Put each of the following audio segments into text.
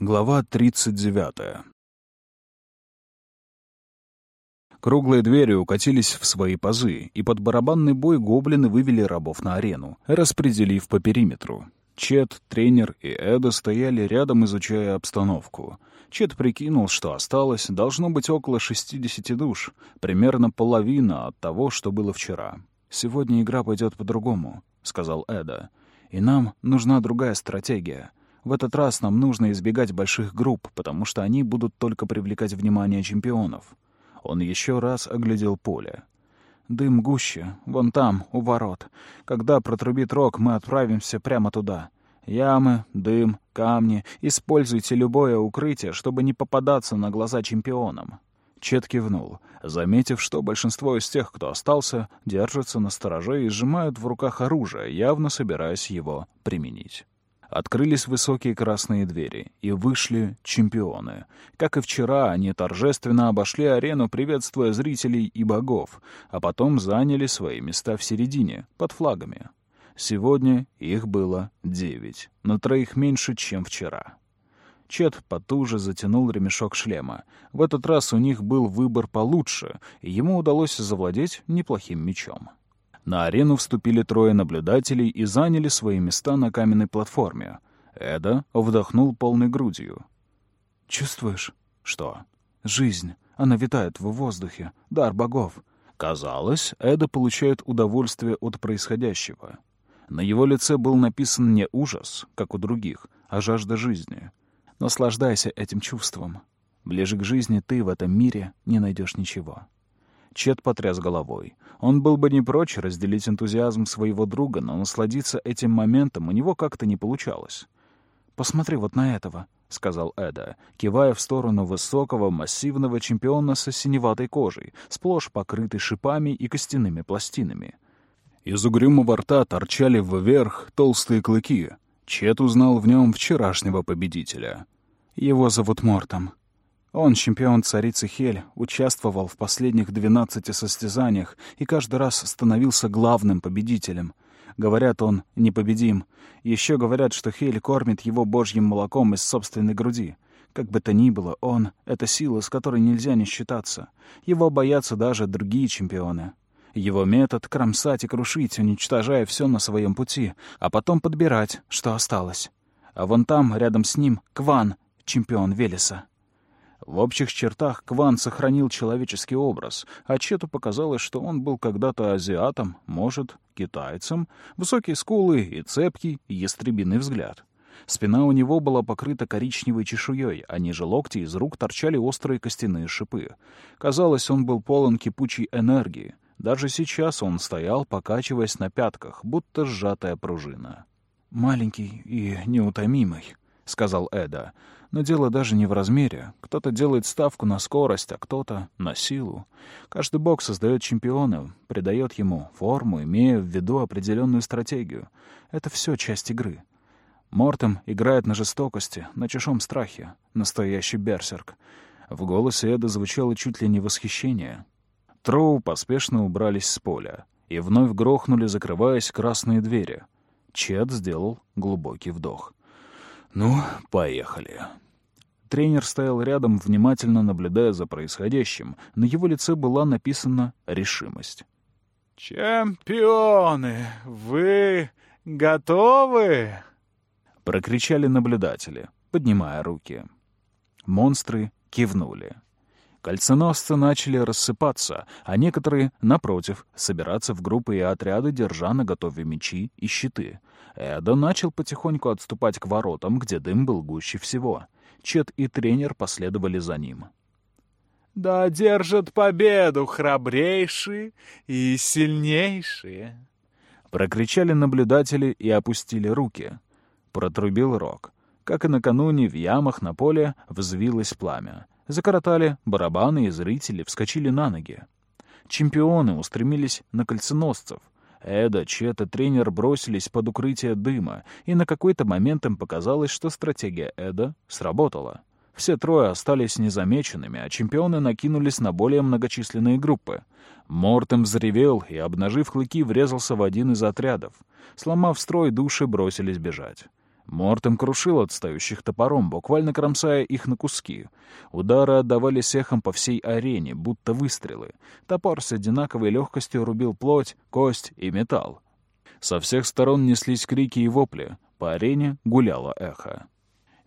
Глава 39. Круглые двери укатились в свои пазы, и под барабанный бой гоблины вывели рабов на арену, распределив по периметру. Чет, тренер и Эда стояли рядом, изучая обстановку. Чет прикинул, что осталось, должно быть около 60 душ, примерно половина от того, что было вчера. «Сегодня игра пойдет по-другому», — сказал Эда. «И нам нужна другая стратегия». В этот раз нам нужно избегать больших групп, потому что они будут только привлекать внимание чемпионов. Он еще раз оглядел поле. Дым гуще, вон там, у ворот. Когда протрубит рог, мы отправимся прямо туда. Ямы, дым, камни. Используйте любое укрытие, чтобы не попадаться на глаза чемпионам. Чет кивнул, заметив, что большинство из тех, кто остался, держатся на стороже и сжимают в руках оружие, явно собираясь его применить. Открылись высокие красные двери, и вышли чемпионы. Как и вчера, они торжественно обошли арену, приветствуя зрителей и богов, а потом заняли свои места в середине, под флагами. Сегодня их было девять, на троих меньше, чем вчера. Чет потуже затянул ремешок шлема. В этот раз у них был выбор получше, и ему удалось завладеть неплохим мечом. На арену вступили трое наблюдателей и заняли свои места на каменной платформе. Эда вдохнул полной грудью. «Чувствуешь?» «Что?» «Жизнь. Она витает в воздухе. Дар богов». Казалось, Эда получает удовольствие от происходящего. На его лице был написан не ужас, как у других, а жажда жизни. Наслаждайся этим чувством. Ближе к жизни ты в этом мире не найдешь ничего. Чет потряс головой. Он был бы не прочь разделить энтузиазм своего друга, но насладиться этим моментом у него как-то не получалось. «Посмотри вот на этого», — сказал Эда, кивая в сторону высокого, массивного чемпиона со синеватой кожей, сплошь покрытой шипами и костяными пластинами. Из угрюмого рта торчали вверх толстые клыки. Чет узнал в нем вчерашнего победителя. «Его зовут Мортом», он, чемпион царицы Хель, участвовал в последних 12 состязаниях и каждый раз становился главным победителем. Говорят, он непобедим. Еще говорят, что Хель кормит его божьим молоком из собственной груди. Как бы то ни было, он — это сила, с которой нельзя не считаться. Его боятся даже другие чемпионы. Его метод — кромсать и крушить, уничтожая все на своем пути, а потом подбирать, что осталось. А вон там, рядом с ним, Кван, чемпион Велеса. В общих чертах Кван сохранил человеческий образ, а Чету показалось, что он был когда-то азиатом, может, китайцем, высокие скулы и цепкий, ястребиный взгляд. Спина у него была покрыта коричневой чешуей, а ниже локти из рук торчали острые костяные шипы. Казалось, он был полон кипучей энергии. Даже сейчас он стоял, покачиваясь на пятках, будто сжатая пружина. «Маленький и неутомимый», — сказал Эда. Но дело даже не в размере. Кто-то делает ставку на скорость, а кто-то — на силу. Каждый бог создает чемпиона, придает ему форму, имея в виду определенную стратегию. Это все часть игры. Мортем играет на жестокости, на чужом страхе. Настоящий берсерк. В голосе Эда звучало чуть ли не восхищение. Троу поспешно убрались с поля. И вновь грохнули, закрываясь красные двери. Чет сделал глубокий вдох. «Ну, поехали». Тренер стоял рядом, внимательно наблюдая за происходящим. На его лице была написана решимость. «Чемпионы, вы готовы?» Прокричали наблюдатели, поднимая руки. Монстры кивнули. Кольценосцы начали рассыпаться, а некоторые, напротив, собираться в группы и отряды, держа на готове мечи и щиты. Эда начал потихоньку отступать к воротам, где дым был гуще всего. Чет и тренер последовали за ним. «Да держат победу храбрейшие и сильнейшие!» Прокричали наблюдатели и опустили руки. Протрубил рог. Как и накануне, в ямах на поле взвилось пламя. Закоротали барабаны, и зрители вскочили на ноги. Чемпионы устремились на кольценосцев. Эда, Чет и тренер бросились под укрытие дыма, и на какой-то момент им показалось, что стратегия Эда сработала. Все трое остались незамеченными, а чемпионы накинулись на более многочисленные группы. Мортем взревел и, обнажив клыки, врезался в один из отрядов. Сломав строй, души бросились бежать. Мортем крушил отстающих топором, буквально кромсая их на куски. Удары отдавались эхом по всей арене, будто выстрелы. Топор с одинаковой легкостью рубил плоть, кость и металл. Со всех сторон неслись крики и вопли. По арене гуляло эхо.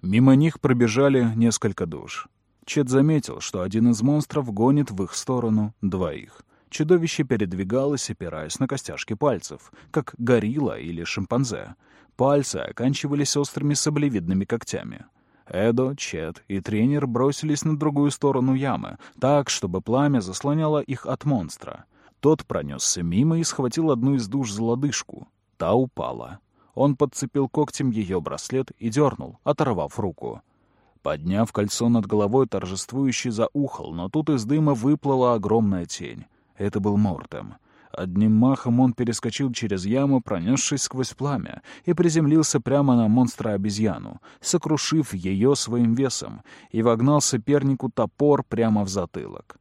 Мимо них пробежали несколько душ. Чет заметил, что один из монстров гонит в их сторону двоих. Чудовище передвигалось, опираясь на костяшки пальцев, как горилла или шимпанзе. Пальцы оканчивались острыми саблевидными когтями. Эдо, Чет и тренер бросились на другую сторону ямы, так, чтобы пламя заслоняло их от монстра. Тот пронесся мимо и схватил одну из душ за лодыжку. Та упала. Он подцепил когтем ее браслет и дернул, оторвав руку. Подняв кольцо над головой, торжествующий заухал, но тут из дыма выплыла огромная тень. Это был Мортем. Одним махом он перескочил через яму, пронесшись сквозь пламя, и приземлился прямо на монстра-обезьяну, сокрушив ее своим весом, и вогнал сопернику топор прямо в затылок.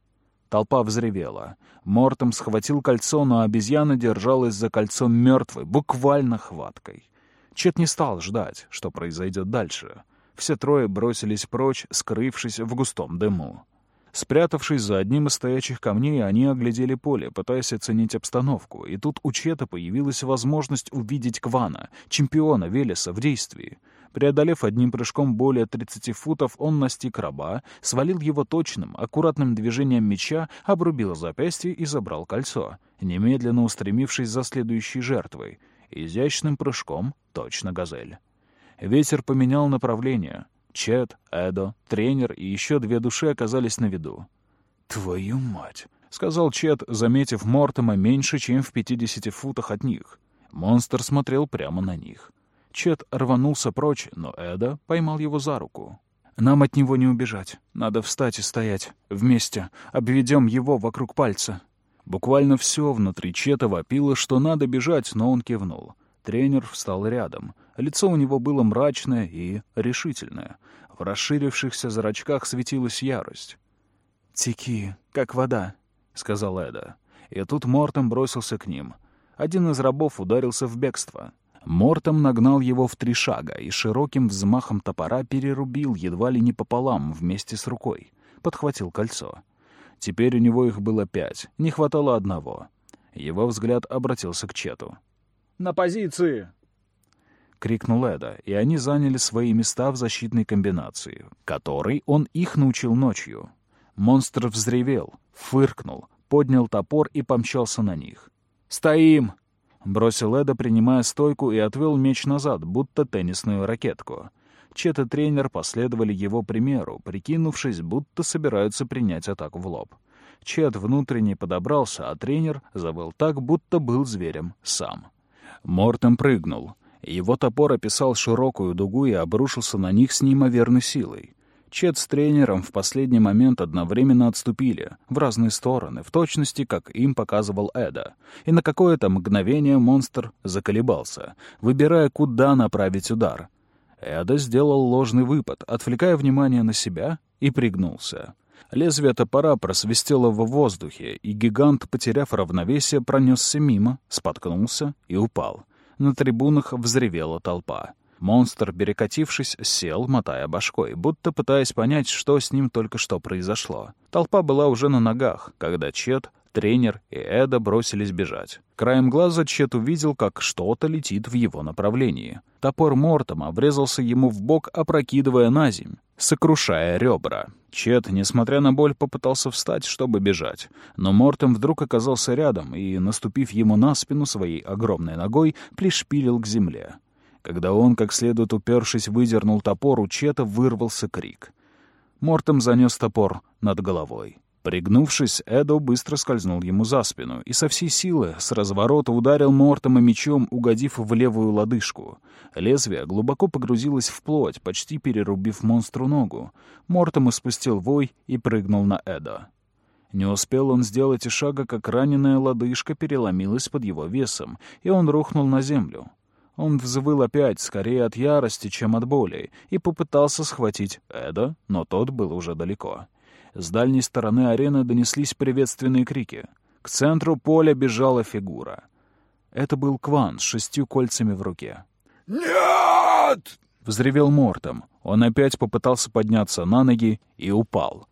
Толпа взревела. Мортом схватил кольцо, но обезьяна держалась за кольцо мертвой, буквально хваткой. Чет не стал ждать, что произойдет дальше. Все трое бросились прочь, скрывшись в густом дыму. Спрятавшись за одним из стоячих камней, они оглядели поле, пытаясь оценить обстановку, и тут у Чета появилась возможность увидеть Квана, чемпиона Велеса, в действии. Преодолев одним прыжком более 30 футов, он настиг раба, свалил его точным, аккуратным движением меча, обрубил запястье и забрал кольцо, немедленно устремившись за следующей жертвой. Изящным прыжком точно газель. Ветер поменял направление — Чет, Эдо, тренер и еще две души оказались на виду. «Твою мать!» — сказал Чет, заметив Мортома меньше, чем в 50 футах от них. Монстр смотрел прямо на них. Чет рванулся прочь, но Эда поймал его за руку. «Нам от него не убежать. Надо встать и стоять. Вместе. Обведем его вокруг пальца». Буквально все внутри Чета вопило, что надо бежать, но он кивнул. Тренер встал рядом. Лицо у него было мрачное и решительное. В расширившихся зрачках светилась ярость. «Теки, как вода», — сказал Эда. И тут Мортом бросился к ним. Один из рабов ударился в бегство. Мортом нагнал его в три шага и широким взмахом топора перерубил едва ли не пополам вместе с рукой. Подхватил кольцо. Теперь у него их было пять, не хватало одного. Его взгляд обратился к Чету. «На позиции!» — крикнул Эда, и они заняли свои места в защитной комбинации, которой он их научил ночью. Монстр взревел, фыркнул, поднял топор и помчался на них. «Стоим!» — бросил Эда, принимая стойку, и отвел меч назад, будто теннисную ракетку. Чет и тренер последовали его примеру, прикинувшись, будто собираются принять атаку в лоб. Чет внутренне подобрался, а тренер завыл так, будто был зверем сам. Мортем прыгнул. Его топор описал широкую дугу и обрушился на них с неимоверной силой. Чет с тренером в последний момент одновременно отступили, в разные стороны, в точности, как им показывал Эда. И на какое-то мгновение монстр заколебался, выбирая, куда направить удар. Эда сделал ложный выпад, отвлекая внимание на себя, и пригнулся. Лезвие топора просвистело в воздухе, и гигант, потеряв равновесие, пронесся мимо, споткнулся и упал. На трибунах взревела толпа. Монстр, перекатившись, сел, мотая башкой, будто пытаясь понять, что с ним только что произошло. Толпа была уже на ногах, когда Чет, тренер и Эда бросились бежать. Краем глаза Чет увидел, как что-то летит в его направлении. Топор Мортома врезался ему в бок, опрокидывая на земь, сокрушая ребра. Чет, несмотря на боль, попытался встать, чтобы бежать. Но Мортем вдруг оказался рядом и, наступив ему на спину своей огромной ногой, пришпилил к земле. Когда он, как следует упершись, выдернул топор, у Чета вырвался крик. Мортем занес топор над головой. Пригнувшись, Эдо быстро скользнул ему за спину и со всей силы с разворота ударил Мортома мечом, угодив в левую лодыжку. Лезвие глубоко погрузилось в плоть, почти перерубив монстру ногу. Мортом испустил вой и прыгнул на Эдо. Не успел он сделать и шага, как раненая лодыжка переломилась под его весом, и он рухнул на землю. Он взвыл опять, скорее от ярости, чем от боли, и попытался схватить Эда, но тот был уже далеко. С дальней стороны арены донеслись приветственные крики. К центру поля бежала фигура. Это был Кван с шестью кольцами в руке. «Нет!» — взревел Мортом. Он опять попытался подняться на ноги и упал.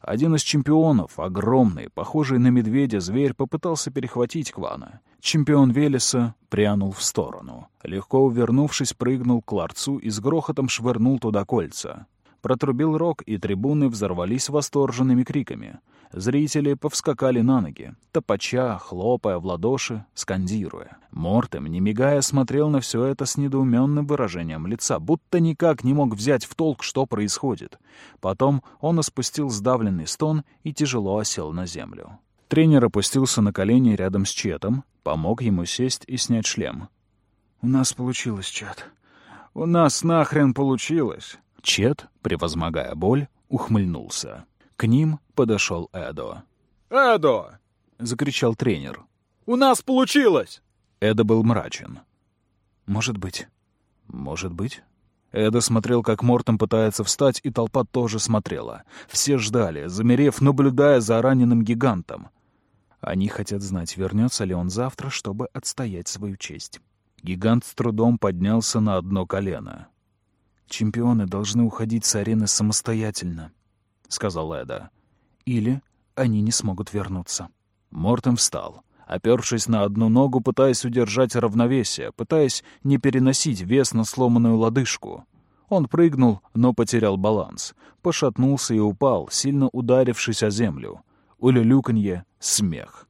Один из чемпионов, огромный, похожий на медведя зверь, попытался перехватить Квана. Чемпион Велеса прянул в сторону. Легко увернувшись, прыгнул к ларцу и с грохотом швырнул туда кольца. Протрубил рог, и трибуны взорвались восторженными криками. Зрители повскакали на ноги, топача, хлопая в ладоши, скандируя. Мортем, не мигая, смотрел на все это с недоуменным выражением лица, будто никак не мог взять в толк, что происходит. Потом он испустил сдавленный стон и тяжело осел на землю. Тренер опустился на колени рядом с Четом, помог ему сесть и снять шлем. «У нас получилось, Чет. У нас нахрен получилось!» Чет, превозмогая боль, ухмыльнулся. К ним подошел Эдо. «Эдо!» — закричал тренер. «У нас получилось!» Эдо был мрачен. «Может быть. Может быть». Эдо смотрел, как Мортом пытается встать, и толпа тоже смотрела. Все ждали, замерев, наблюдая за раненым гигантом. Они хотят знать, вернется ли он завтра, чтобы отстоять свою честь. Гигант с трудом поднялся на одно колено. «Чемпионы должны уходить с арены самостоятельно», — сказал Эда. «Или они не смогут вернуться». Мортем встал, опершись на одну ногу, пытаясь удержать равновесие, пытаясь не переносить вес на сломанную лодыжку. Он прыгнул, но потерял баланс, пошатнулся и упал, сильно ударившись о землю. Улюлюканье — смех.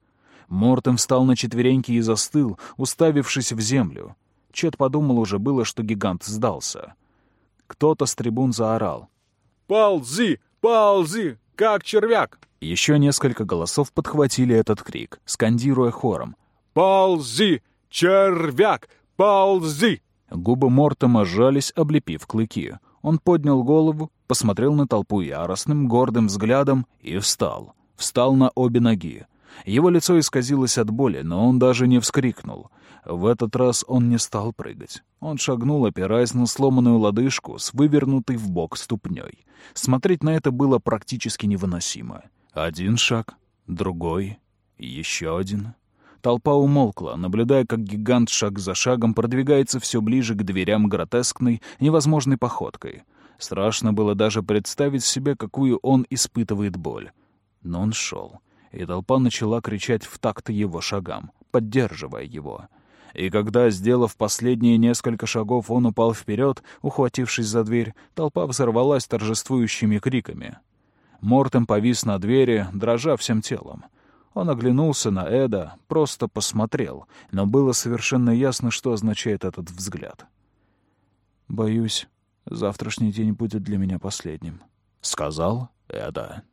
Мортем встал на четвереньки и застыл, уставившись в землю. Чет подумал уже было, что гигант сдался. Кто-то с трибун заорал. «Ползи! «Ползи, как червяк!» Еще несколько голосов подхватили этот крик, скандируя хором. «Ползи, червяк, ползи!» Губы Мортома сжались, облепив клыки. Он поднял голову, посмотрел на толпу яростным, гордым взглядом и встал. Встал на обе ноги. Его лицо исказилось от боли, но он даже не вскрикнул. В этот раз он не стал прыгать. Он шагнул, опираясь на сломанную лодыжку с вывернутой в бок ступней. Смотреть на это было практически невыносимо. Один шаг, другой, еще один. Толпа умолкла, наблюдая, как гигант шаг за шагом продвигается все ближе к дверям гротескной, невозможной походкой. Страшно было даже представить себе, какую он испытывает боль. Но он шел, и толпа начала кричать в такт его шагам, поддерживая его — и когда, сделав последние несколько шагов, он упал вперед, ухватившись за дверь, толпа взорвалась торжествующими криками. Мортем повис на двери, дрожа всем телом. Он оглянулся на Эда, просто посмотрел, но было совершенно ясно, что означает этот взгляд. «Боюсь, завтрашний день будет для меня последним», — сказал Эда.